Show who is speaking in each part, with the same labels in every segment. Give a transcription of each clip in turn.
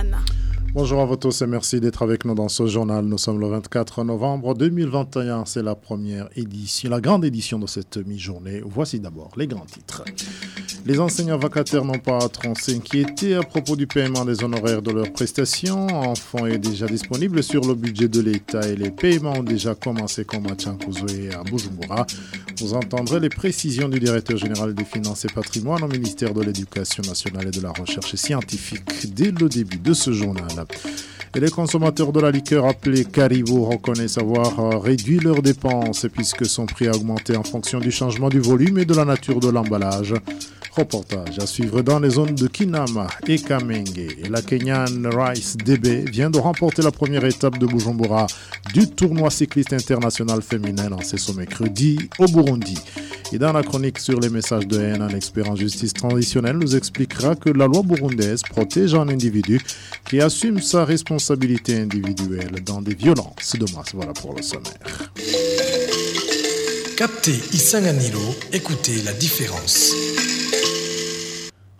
Speaker 1: Misako Douimana.
Speaker 2: Bonjour à vous tous et merci d'être avec nous dans ce journal. Nous sommes le 24 novembre 2021. C'est la première édition, la grande édition de cette mi-journée. Voici d'abord les grands titres. Les enseignants vacataires n'ont pas à trop s'inquiéter à propos du paiement des honoraires de leurs prestations. Un fonds est déjà disponible sur le budget de l'État et les paiements ont déjà commencé comme à Tchankouzo et à Bujumbura. Vous entendrez les précisions du directeur général des finances et patrimoine au ministère de l'Éducation nationale et de la recherche scientifique dès le début de ce journal. Et les consommateurs de la liqueur appelée Caribou reconnaissent avoir euh, réduit leurs dépenses puisque son prix a augmenté en fonction du changement du volume et de la nature de l'emballage. Reportage à suivre dans les zones de Kinama et Kamenge. La Kenyan Rice DB vient de remporter la première étape de Bujumbura du tournoi cycliste international féminin lancé ce mercredi au Burundi. Et dans la chronique sur les messages de haine, un expert en justice transitionnelle nous expliquera que la loi burundaise protège un individu qui assume sa responsabilité individuelle dans des violences de masse. Voilà pour le sommaire.
Speaker 3: Captez Isanganilo, écoutez la différence.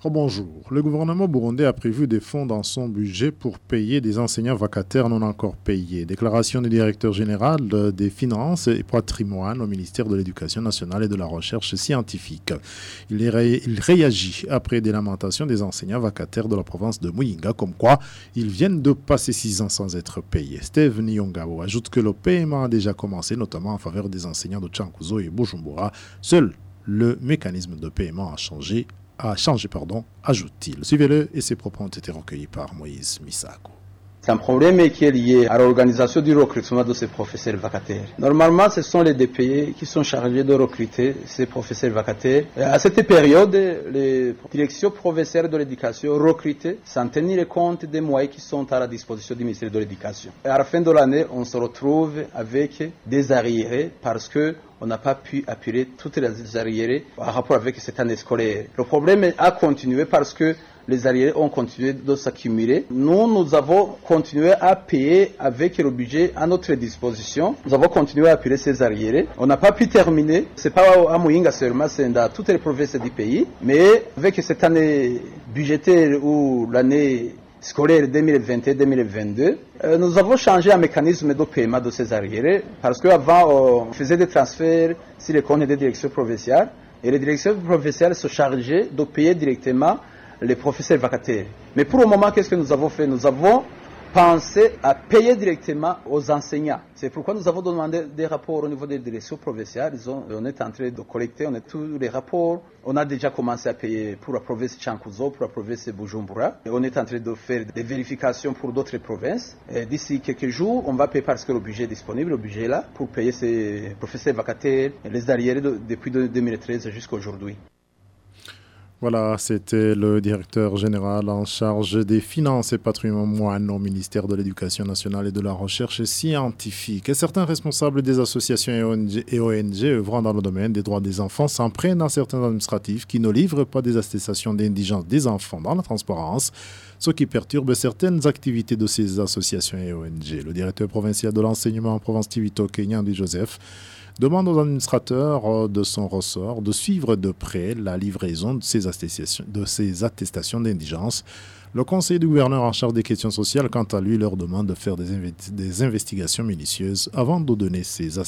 Speaker 2: Bonjour. Le gouvernement burundais a prévu des fonds dans son budget pour payer des enseignants vacataires non encore payés. Déclaration du directeur général des finances et patrimoine au ministère de l'Éducation nationale et de la recherche scientifique. Il, réagit après des lamentations des enseignants vacataires de la province de Muyinga, comme quoi ils viennent de passer six ans sans être payés. Steve Nyongabo ajoute que le paiement a déjà commencé, notamment en faveur des enseignants de Chankuzo et Bujumbura. Seul le mécanisme de paiement a changé a changé, pardon, ajoute-t-il. Suivez-le et ses propos ont été recueillis par Moïse Misako.
Speaker 4: C'est un problème qui est lié à l'organisation du recrutement de ces professeurs vacataires. Normalement, ce sont les DPE qui sont chargés de recruter ces professeurs vacataires. à cette période, les directions professeurs de l'éducation recrutent sans tenir compte des moyens qui sont à la disposition du ministère de l'Éducation. À la fin de l'année, on se retrouve avec des arriérés parce que on n'a pas pu appuyer toutes les arriérés en rapport avec cette année scolaire. Le problème a continué parce que les arriérés ont continué de s'accumuler. Nous, nous avons continué à payer avec le budget à notre disposition. Nous avons continué à payer ces arriérés. On n'a pas pu terminer. C'est pas à Mouinga seulement, c'est dans toutes les provinces du pays. Mais avec cette année budgétaire ou l'année scolaire 2021-2022, euh, nous avons changé un mécanisme de paiement de ces arriérés parce qu'avant, on faisait des transferts sur les comptes des directions provinciales et les directions provinciales se chargeaient de payer directement les professeurs vacataires. Mais pour le moment, qu'est-ce que nous avons fait? Nous avons pensé à payer directement aux enseignants. C'est pourquoi nous avons demandé des rapports au niveau des directions provinciales. on est en train de collecter on a tous les rapports. On a déjà commencé à payer pour la province Chankuzo, pour la province Bujumbura. Et on est en train de faire des vérifications pour d'autres provinces. D'ici quelques jours, on va payer parce que le budget est disponible, le budget là, pour payer ces professeurs vacataires, les arriérés depuis 2013 jusqu'à aujourd'hui.
Speaker 2: Voilà, c'était le directeur général en charge des finances et patrimoine au ministère de l'Éducation nationale et de la recherche scientifique. Et certains responsables des associations et ONG œuvrant dans le domaine des droits des enfants s'en prennent à certains administratifs qui ne livrent pas des attestations d'indigence des enfants dans la transparence, ce qui perturbe certaines activités de ces associations et ONG. Le directeur provincial de l'enseignement en province Tivito, Kenyan Joseph, demande aux administrateurs euh, de son ressort de suivre de près la livraison de ces attestations, d'indigence. Le conseiller du gouverneur en charge des questions sociales, quant à lui, leur demande de faire des, investigations minutieuses avant de donner ces,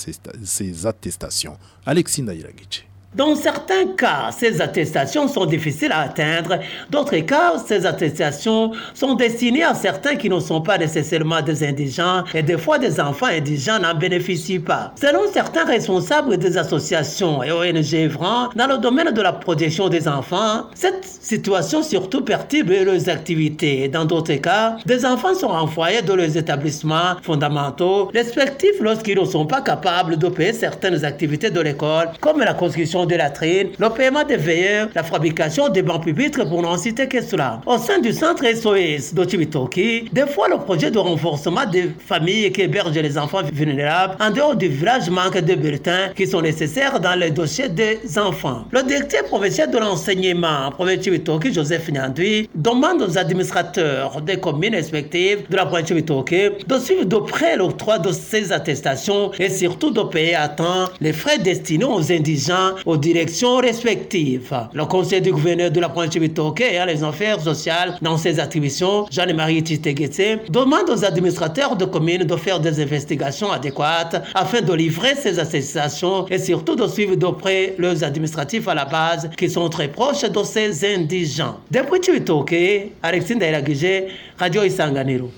Speaker 2: attestations. Alexis Nairagici.
Speaker 5: Dans certains cas, ces attestations sont difficiles à atteindre. D'autres cas, ces attestations sont destinées à certains qui ne sont pas nécessairement des indigents et des fois des enfants indigents n'en bénéficient pas. Selon certains responsables des associations et ONG œuvrant dans le domaine de la protection des enfants, cette situation surtout perturbe leurs activités. Dans d'autres cas, des enfants sont envoyés dans les établissements fondamentaux respectifs lorsqu'ils ne sont pas capables de payer certaines activités de l'école, comme la construction de latrines, le paiement des veilleurs, la fabrication des bancs pupitres pour n'en citer que cela. Au sein du centre SOS d'Ochibitoki, des fois le projet de renforcement des familles qui hébergent les enfants vulnérables en dehors du village manque de bulletins qui sont nécessaires dans les dossiers des enfants. Le directeur provincial de l'enseignement, province Chibitoki, Joseph Nyandui, demande aux administrateurs des communes respectives de la province Chibitoki de suivre de près l'octroi de ces attestations et surtout de payer à temps les frais destinés aux indigents, directions respectives. Le conseil du gouverneur de la province et à les affaires sociales dans ses attributions, Jean-Marie Tisteguetse, demande aux administrateurs de communes de faire des investigations adéquates afin de livrer ces associations et surtout de suivre d'auprès leurs administratifs à la base qui sont très proches de ces indigents. Depuis Chibitoke, Alexis Ndairagije, Radio Isanganiro.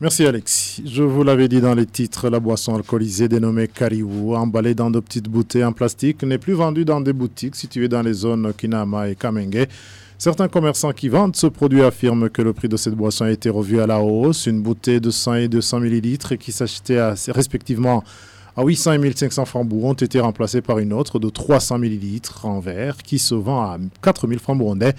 Speaker 2: Merci Alexis. Je vous l'avais dit dans les titres, la boisson alcoolisée dénommée Kariwu, emballée dans de petites bouteilles en plastique, n'est plus vendue dans des boutiques situées dans les zones Kinama et Kamenge. Certains commerçants qui vendent ce produit affirment que le prix de cette boisson a été revu à la hausse. Une bouteille de 100 et 200 ml qui s'achetait respectivement à 800 et 1500 francs bourg ont été remplacées par une autre de 300 ml en verre qui se vend à 4000 francs burundais.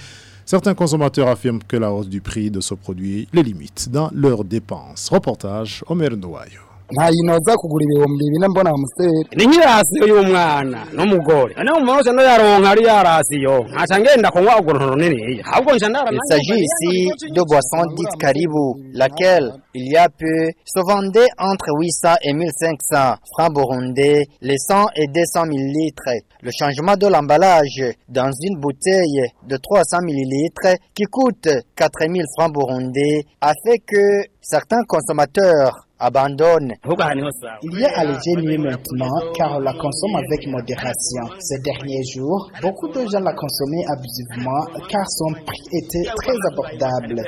Speaker 2: Certains consommateurs affirment que la hausse du prix de ce produit les limite dans leurs dépenses. Reportage Omer Noayo.
Speaker 1: Ntayinoza kugura ibihumbi bine mbona amusiteri ni nk'irasiyo y'umwana n'umugore noneho umuntu wese yaronka ari yarasiyo nkaca ngenda kunywa urwo runini. Ahubwo nca
Speaker 6: Il s'agit ici de boissons dites caribou, laquelle, il y a peu, se vendait entre 800 et 1500 francs burundais, les 100 et 200 millilitres. Le changement de l'emballage dans une bouteille de 300 millilitres qui coûte 4000 francs burundais a fait que certains consommateurs abandonne.
Speaker 1: Il y a allégé mieux maintenant car on la consomme avec modération. Ces derniers jours, beaucoup de gens la consommaient abusivement car son prix était très abordable.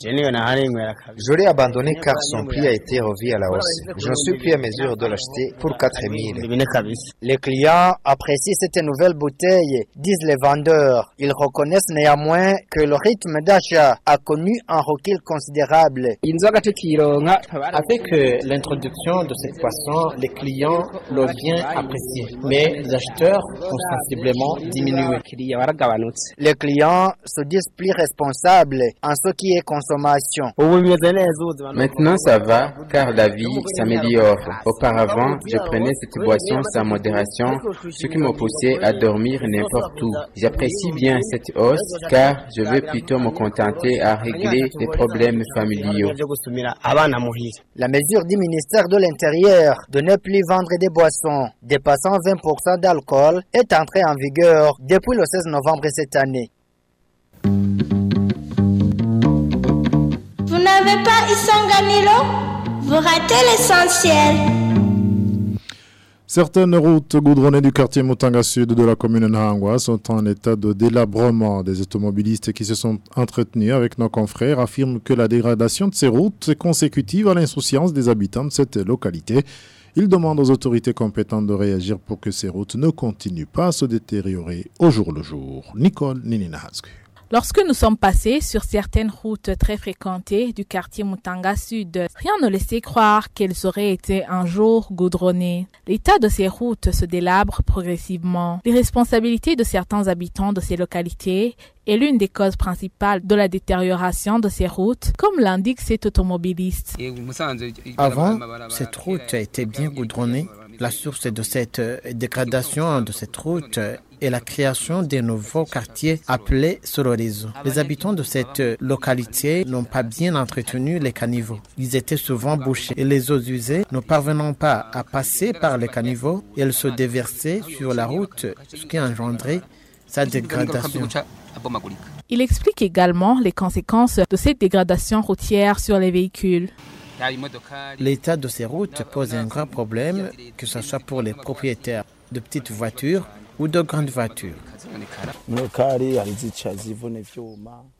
Speaker 6: Je l'ai abandonné car son prix a été revu à la hausse. Je suis pris à mesure de l'acheter pour 4000. Les clients apprécient cette nouvelle bouteille, disent les vendeurs. Ils reconnaissent néanmoins que le rythme d'achat a connu un recul considérable.
Speaker 7: Avec l'introduction de cette poisson, les clients l'ont bien apprécié, mais les acheteurs ont sensiblement diminué.
Speaker 6: Les clients se disent plus responsables en ce qui est consommation.
Speaker 8: Maintenant ça va car la vie s'améliore. Auparavant, je prenais cette boisson sans modération, ce qui me poussait à dormir n'importe où. J'apprécie bien cette hausse car je veux plutôt me contenter à régler les problèmes familiaux.
Speaker 6: La mesure du ministère de l'Intérieur de ne plus vendre des boissons dépassant 20% d'alcool est entrée en vigueur depuis le 16 novembre cette année.
Speaker 9: Vous n'avez pas Isanganilo Vous ratez l'essentiel.
Speaker 2: Certaines routes goudronnées du quartier Mutanga Sud de la commune Nahangwa sont en état de délabrement. Des automobilistes qui se sont entretenus avec nos confrères affirment que la dégradation de ces routes est consécutive à l'insouciance des habitants de cette localité. Ils demandent aux autorités compétentes de réagir pour que ces routes ne continuent pas à se détériorer au jour le jour. Nicole Nininahazgu.
Speaker 10: Lorsque nous sommes passés sur certaines routes très fréquentées du quartier Mutanga Sud, rien ne laissait croire qu'elles auraient été un jour goudronnées. L'état de ces routes se délabre progressivement. Les responsabilités de certains habitants de ces localités est l'une des causes principales de la détérioration de ces routes, comme l'indique cet automobiliste.
Speaker 11: Avant, cette route était bien goudronnée. La source de cette dégradation de cette route est la création de nouveaux quartiers appelés Sororizo. Les habitants de cette localité n'ont pas bien entretenu les caniveaux. Ils étaient souvent bouchés et les eaux usées, ne parvenant pas à passer par les caniveaux, elles se déversaient sur la route, ce qui engendrait sa dégradation.
Speaker 10: Il explique également les conséquences de cette dégradation routière sur les véhicules.
Speaker 11: L'état de ces routes pose un grand problème, que ce soit pour les propriétaires de petites voitures ou de grandes voitures.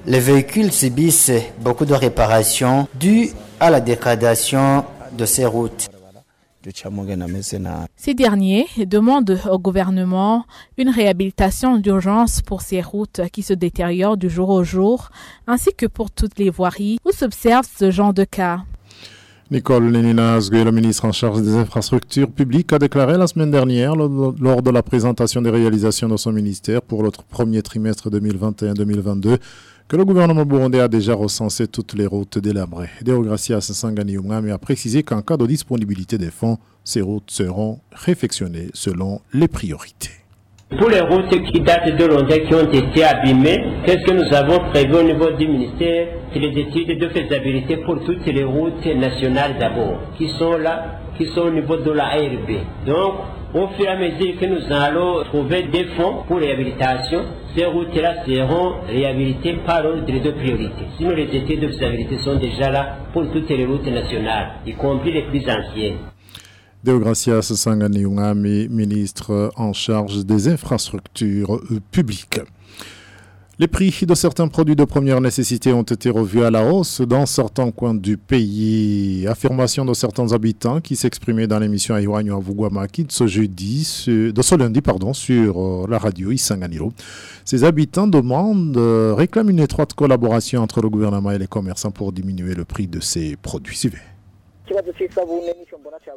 Speaker 6: Les véhicules subissent beaucoup de réparations dues à la dégradation de ces routes.
Speaker 10: Ces derniers demandent au gouvernement une réhabilitation d'urgence pour ces routes qui se détériorent du jour au jour, ainsi que pour toutes les voiries où s'observe ce genre de cas.
Speaker 2: Nicole Lénina le ministre en charge des infrastructures publiques, a déclaré la semaine dernière, lors de la présentation des réalisations de son ministère pour le premier trimestre 2021-2022, que le gouvernement burundais a déjà recensé toutes les routes délabrées. Deogracias Sangani a précisé qu'en cas de disponibilité des fonds, ces routes seront réfectionnées selon les priorités.
Speaker 12: Pour les routes qui datent de longtemps, qui ont été abîmées, qu'est-ce que nous avons prévu au niveau du ministère C'est les études de faisabilité pour toutes les routes nationales d'abord, qui sont là, qui sont au niveau de la ARB. Donc, Au fur et à mesure que nous allons trouver des fonds pour réhabilitation, ces routes-là seront réhabilitées par ordre de priorité. Sinon, les études de faisabilité sont déjà là pour toutes les routes nationales, y compris les plus anciennes.
Speaker 2: Deogracias Sangani Ungami, ministre en charge des infrastructures publiques. Les prix de certains produits de première nécessité ont été revus à la hausse dans certains coins du pays. Affirmation de certains habitants qui s'exprimaient dans l'émission Aïwanyo Avugwamaki de ce jeudi, de ce lundi, pardon, sur euh, la radio Isanganiro. Ces habitants demandent, euh, réclament une étroite collaboration entre le gouvernement et les commerçants pour diminuer le prix de ces produits. Suivez.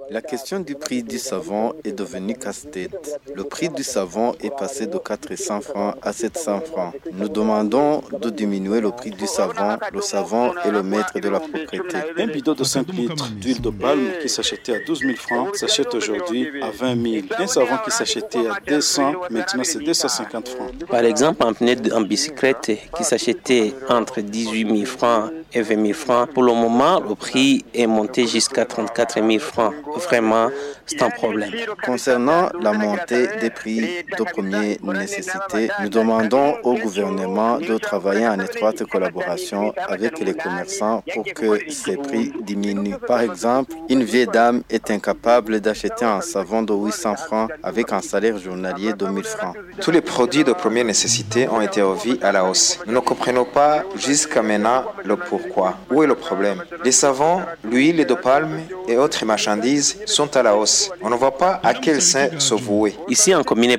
Speaker 13: La question du prix du savon est devenue casse-tête. Le prix du savon est passé de 400 francs à 700 francs. Nous demandons de diminuer le prix du savon. Le savon est le maître de la propriété.
Speaker 14: Un bidon de 5 litres d'huile de palme qui s'achetait à 12 000 francs s'achète aujourd'hui à 20 000. Un savon qui s'achetait à 200, maintenant c'est 250 francs.
Speaker 15: Par exemple, un pneu en bicyclette qui s'achetait entre 18 000 francs et 20 000 francs, pour le moment, le prix est monté jusqu'à 34 000 francs. Vraiment, c'est un problème.
Speaker 13: Concernant la montée des prix de première nécessité, nous demandons au gouvernement de travailler en étroite collaboration avec les commerçants pour que ces prix diminuent. Par exemple, une vieille dame est incapable d'acheter un savon de 800 francs avec un salaire journalier de 1000 francs.
Speaker 16: Tous les produits de première nécessité ont été revus à la hausse. Nous ne comprenons pas jusqu'à maintenant le pourquoi. Où est le problème? Les savons, l'huile de palme et autres marchandises sont à la hausse. On ne voit pas à quel sein se vouer.
Speaker 15: Ici en commune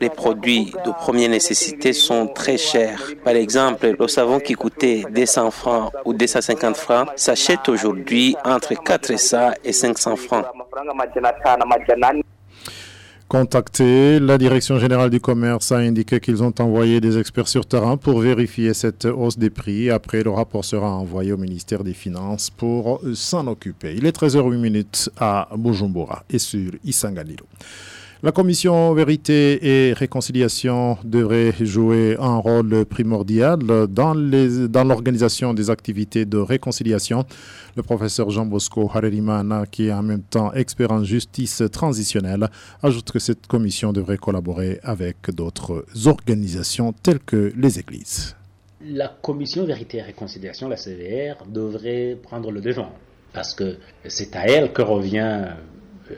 Speaker 15: les produits de première nécessité sont très chers. Par exemple, le savon qui coûtait 200 francs ou 250 francs s'achète aujourd'hui entre 400 et 500 francs.
Speaker 2: Contacté, la Direction générale du commerce a indiqué qu'ils ont envoyé des experts sur terrain pour vérifier cette hausse des prix. Après, le rapport sera envoyé au ministère des Finances pour s'en occuper. Il est 13h08 à Bujumbura et sur Isanganiro. La commission Vérité et Réconciliation devrait jouer un rôle primordial dans l'organisation des activités de réconciliation. Le professeur Jean Bosco Harerimana, qui est en même temps expert en justice transitionnelle, ajoute que cette commission devrait collaborer avec d'autres organisations telles que les églises.
Speaker 17: La commission Vérité et Réconciliation, la CVR, devrait prendre le devant parce que c'est à elle que revient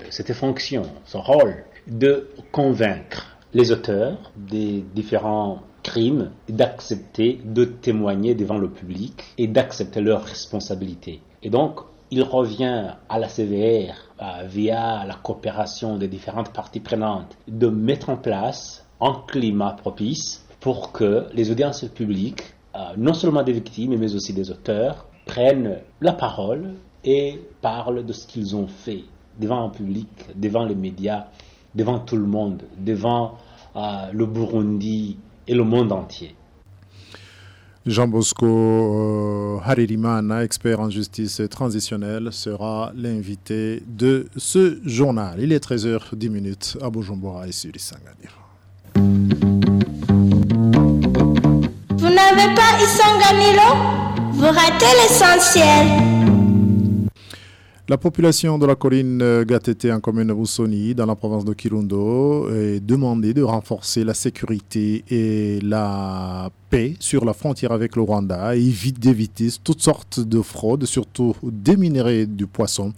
Speaker 17: cette fonction, son rôle de convaincre les auteurs des différents crimes d'accepter de témoigner devant le public et d'accepter leurs responsabilités. Et donc, il revient à la CVR, euh, via la coopération des différentes parties prenantes, de mettre en place un climat propice pour que les audiences publiques, euh, non seulement des victimes, mais aussi des auteurs, prennent la parole et parlent de ce qu'ils ont fait devant un public, devant les médias, devant tout le monde, devant euh, le Burundi et le monde entier.
Speaker 2: Jean Bosco euh, Haririmana, expert en justice transitionnelle, sera l'invité de ce journal. Il est 13h10 à Bujumbura et sur Isanganiro.
Speaker 9: Vous n'avez pas Isanganiro Vous ratez l'essentiel.
Speaker 2: La population de la colline Gatete en commune Boussoni, dans la province de Kirundo, est demandée de renforcer la sécurité et la paix sur la frontière avec le Rwanda et d'éviter toutes sortes de fraudes, surtout des minéraux du poisson.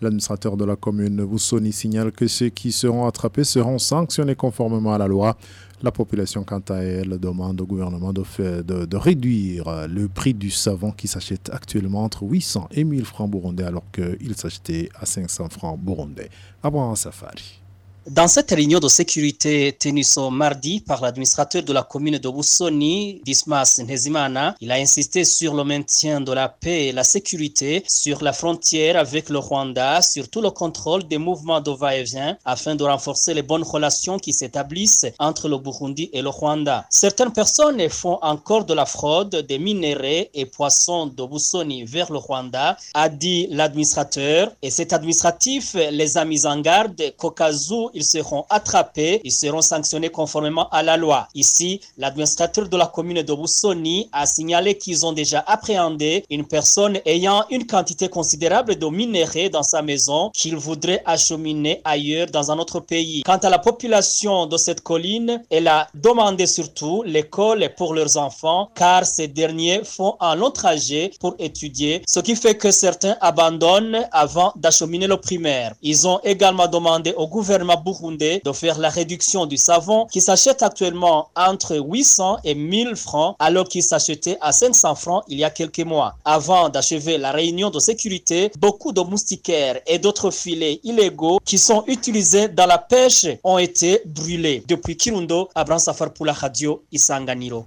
Speaker 2: L'administrateur de la commune Boussoni signale que ceux qui seront attrapés seront sanctionnés conformément à la loi. La population, quant à elle, demande au gouvernement de, de, de réduire le prix du savon qui s'achète actuellement entre 800 et 1000 francs burundais alors qu'il s'achetait à 500 francs burundais. Abraham Safari.
Speaker 18: Dans cette réunion de sécurité tenue ce mardi par l'administrateur de la commune de Boussoni, Dismas Nhezimana, il a insisté sur le maintien de la paix et la sécurité sur la frontière avec le Rwanda, surtout le contrôle des mouvements de va-et-vient afin de renforcer les bonnes relations qui s'établissent entre le Burundi et le Rwanda. Certaines personnes font encore de la fraude des minéraux et poissons de Boussoni vers le Rwanda, a dit l'administrateur, et cet administratif les a mis en garde qu'au cas où ils seront attrapés, ils seront sanctionnés conformément à la loi. Ici, l'administrateur de la commune de Boussoni a signalé qu'ils ont déjà appréhendé une personne ayant une quantité considérable de minéraux dans sa maison qu'il voudrait acheminer ailleurs dans un autre pays. Quant à la population de cette colline, elle a demandé surtout l'école pour leurs enfants car ces derniers font un long trajet pour étudier, ce qui fait que certains abandonnent avant d'acheminer le primaire. Ils ont également demandé au gouvernement burundais de faire la réduction du savon qui s'achète actuellement entre 800 et 1000 francs alors qu'il s'achetait à 500 francs il y a quelques mois. Avant d'achever la réunion de sécurité, beaucoup de moustiquaires et d'autres filets illégaux qui sont utilisés dans la pêche ont été brûlés. Depuis Kirundo, Abran Safar pour la radio Isanganiro.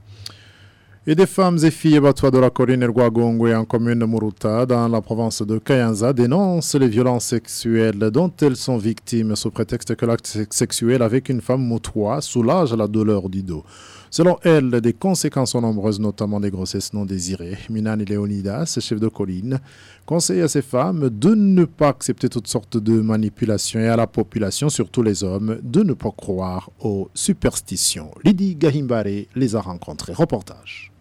Speaker 2: Et des femmes et filles batois de la colline Erguagongwe en commune Muruta, dans la province de Kayanza, dénoncent les violences sexuelles dont elles sont victimes sous prétexte que l'acte sexuel avec une femme moutois soulage la douleur du dos. Selon elles, des conséquences sont nombreuses, notamment des grossesses non désirées. Minani Leonidas, chef de colline, conseille à ces femmes de ne pas accepter toutes sortes de manipulations et à la population, surtout les hommes, de ne pas croire aux superstitions. Lydie Gahimbare les a rencontrés. Reportage.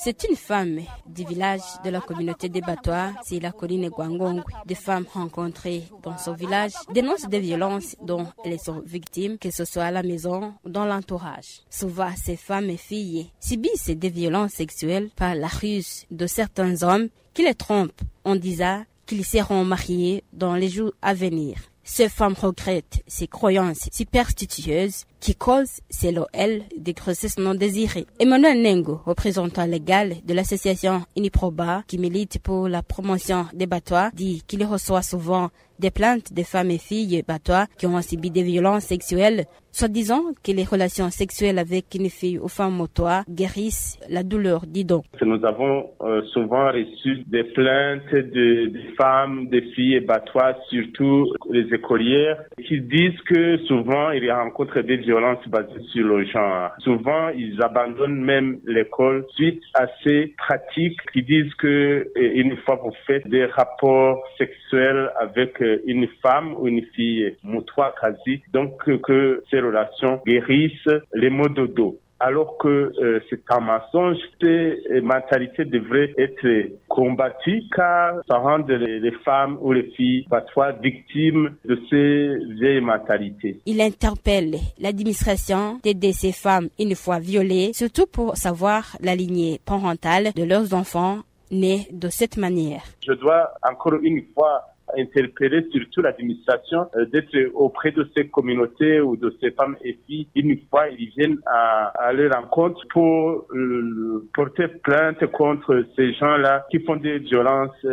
Speaker 19: C'est une femme du village de la communauté des Batois, c'est la colline Guangong. Des femmes rencontrées dans son village dénoncent des violences dont elles sont victimes, que ce soit à la maison ou dans l'entourage. Souvent, ces femmes et filles subissent des violences sexuelles par la ruse de certains hommes qui les trompent en disant qu'ils seront mariés dans les jours à venir. Ces femmes regrettent ces croyances superstitieuses qui causent, selon elles, des grossesses non désirées. Emmanuel Nengo, représentant légal de l'association Uniproba, qui milite pour la promotion des batois, dit qu'il reçoit souvent des plaintes des femmes et filles batois qui ont subi des violences sexuelles, soi-disant que les relations sexuelles avec une fille ou femme motois guérissent la douleur, dit donc.
Speaker 20: Nous avons euh, souvent reçu des plaintes de, femmes, de filles et batois, surtout les écolières, qui disent que souvent ils rencontrent des violences basées sur le genre. Souvent, ils abandonnent même l'école suite à ces pratiques qui disent que une fois vous faites des rapports sexuels avec une femme ou une fille moutoir quasi, donc que ces relations guérissent les maux de dos alors que euh, c'est un mensonge, cette mentalité devrait être combattue car ça rend les, les femmes ou les filles parfois victimes de ces vieilles mentalités.
Speaker 19: Il interpelle l'administration d'aider ces femmes une fois violées, surtout pour savoir la lignée parentale de leurs enfants nés de cette manière.
Speaker 20: Je dois encore une fois interpeller surtout l'administration euh, d'être auprès de ces communautés ou de ces femmes et filles une fois ils viennent à, à leur rencontre pour euh, porter plainte contre ces gens-là qui font des violences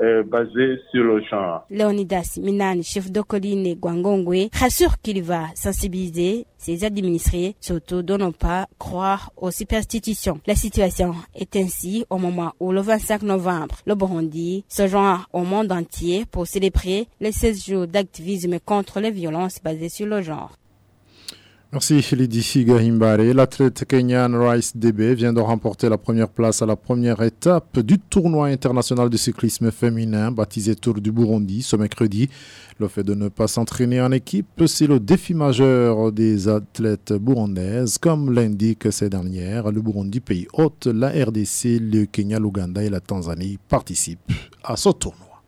Speaker 20: euh, basées sur le genre.
Speaker 19: Leonidas Minani, chef de colline Guangongwe, rassure qu'il va sensibiliser ses administrés, surtout de ne pas croire aux superstitions. La situation est ainsi au moment où le 25 novembre, le Burundi se joint au monde entier pour célébrer les 16 jours d'activisme contre les violences basées sur le genre.
Speaker 2: Merci Lydie Gahimbare. L'athlète kenyan Rice DB vient de remporter la première place à la première étape du tournoi international de cyclisme féminin baptisé Tour du Burundi ce mercredi. Le fait de ne pas s'entraîner en équipe, c'est le défi majeur des athlètes burundaises. Comme l'indiquent ces dernières, le Burundi, pays hôte, la RDC, le Kenya, l'Ouganda et la Tanzanie participent à ce tournoi.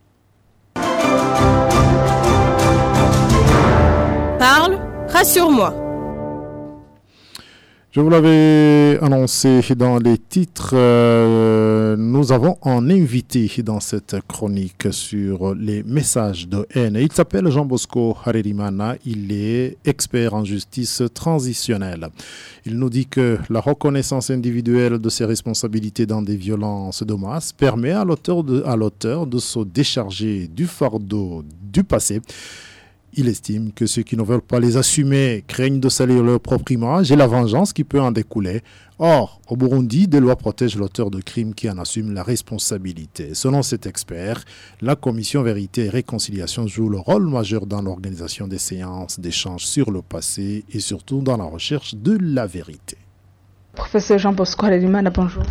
Speaker 21: Parle, rassure-moi.
Speaker 2: Je vous l'avais annoncé dans les titres, euh, nous avons un invité dans cette chronique sur les messages de haine. Il s'appelle Jean Bosco Harerimana, il est expert en justice transitionnelle. Il nous dit que la reconnaissance individuelle de ses responsabilités dans des violences de masse permet à l'auteur de, à l'auteur de se décharger du fardeau du passé. Il estime que ceux qui ne veulent pas les assumer craignent de salir leur propre image et la vengeance qui peut en découler. Or, au Burundi, des lois protègent l'auteur de crimes qui en assume la responsabilité. Selon cet expert, la commission Vérité et Réconciliation joue le rôle majeur dans l'organisation des séances d'échange sur le passé et surtout dans la recherche de la vérité.
Speaker 22: Professeur Jean Bosco bonjour.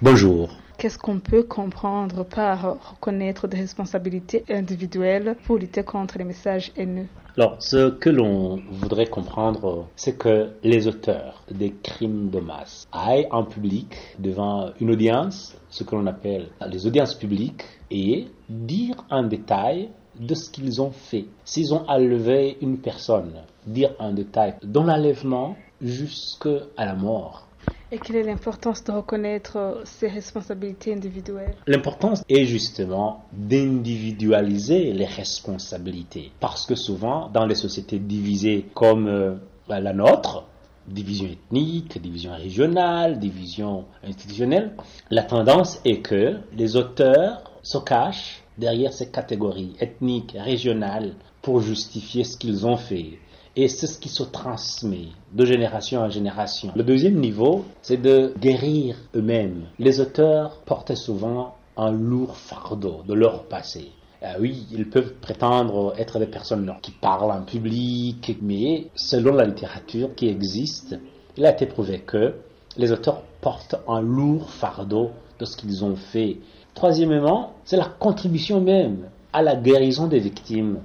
Speaker 23: Bonjour.
Speaker 24: Qu'est-ce qu'on peut comprendre par reconnaître des responsabilités individuelles pour lutter contre les messages haineux?
Speaker 17: Alors, ce que l'on voudrait comprendre, c'est que les auteurs des crimes de masse aillent en public devant une audience, ce que l'on appelle les audiences publiques, et dire en détail de ce qu'ils ont fait. S'ils ont enlevé une personne, dire en détail, dans l'enlèvement jusqu'à la mort.
Speaker 24: Et quelle est l'importance de reconnaître ces responsabilités individuelles?
Speaker 17: L'importance est justement d'individualiser les responsabilités. Parce que souvent, dans les sociétés divisées comme euh, la nôtre, division ethnique, division régionale, division institutionnelle, la tendance est que les auteurs se cachent derrière ces catégories ethniques, régionales, pour justifier ce qu'ils ont fait. Et c'est ce qui se transmet de génération en génération. Le deuxième niveau, c'est de guérir eux-mêmes. Les auteurs portaient souvent un lourd fardeau de leur passé. Ah oui, ils peuvent prétendre être des personnes qui parlent en public, mais selon la littérature qui existe, il a été prouvé que les auteurs portent un lourd fardeau de ce qu'ils ont fait. Troisièmement, c'est la contribution même à la guérison des victimes.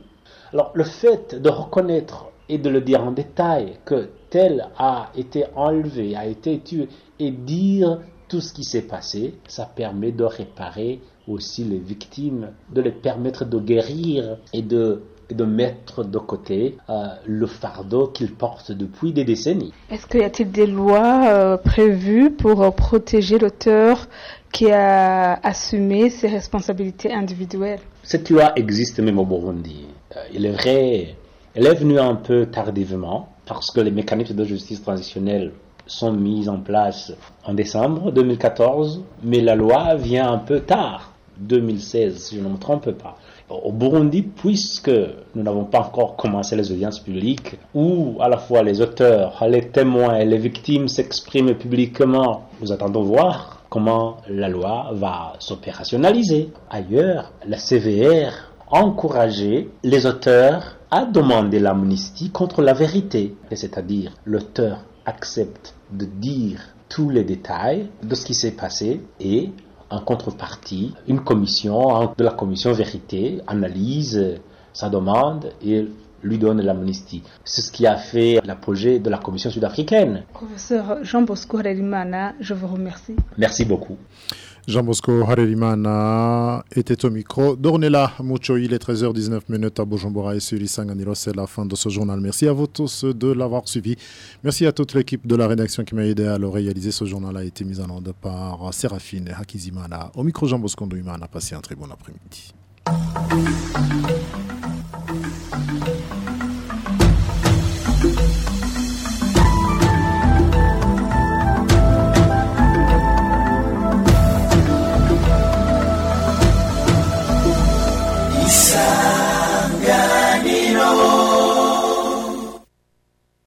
Speaker 17: Alors, le fait de reconnaître et de le dire en détail que tel a été enlevé, a été tué, et dire tout ce qui s'est passé, ça permet de réparer aussi les victimes, de les permettre de guérir et de, de mettre de côté euh, le fardeau qu'ils portent depuis des décennies.
Speaker 24: Est-ce qu'il y a-t-il des lois euh, prévues pour euh, protéger l'auteur qui a assumé ses responsabilités individuelles?
Speaker 17: Cette loi existe même au Burundi. il est vrai elle est venue un peu tardivement parce que les mécanismes de justice transitionnelle sont mis en place en décembre 2014, mais la loi vient un peu tard, 2016, si je ne me trompe pas. Au Burundi, puisque nous n'avons pas encore commencé les audiences publiques, où à la fois les auteurs, les témoins et les victimes s'expriment publiquement, nous attendons voir comment la loi va s'opérationnaliser. Ailleurs, la CVR encourageait les auteurs a demandé l'amnistie contre la vérité, c'est-à-dire l'auteur accepte de dire tous les détails de ce qui s'est passé et en contrepartie, une commission de la commission vérité analyse sa demande et lui donne l'amnistie. C'est ce qui a fait l'apogée de la commission sud-africaine.
Speaker 24: Professeur Jean Bosco je vous remercie.
Speaker 17: Merci beaucoup.
Speaker 2: Jean Bosco Harerimana était au micro. Dornella Mucho, il est 13h19 minutes à Bujumbura et sur Isanganiro. C'est la fin de ce journal. Merci à vous tous de l'avoir suivi. Merci à toute l'équipe de la rédaction qui m'a aidé à le réaliser. Ce journal a été mis en ordre par Séraphine Hakizimana. Au micro, Jean Bosco Ndouimana. Passez un très bon après-midi.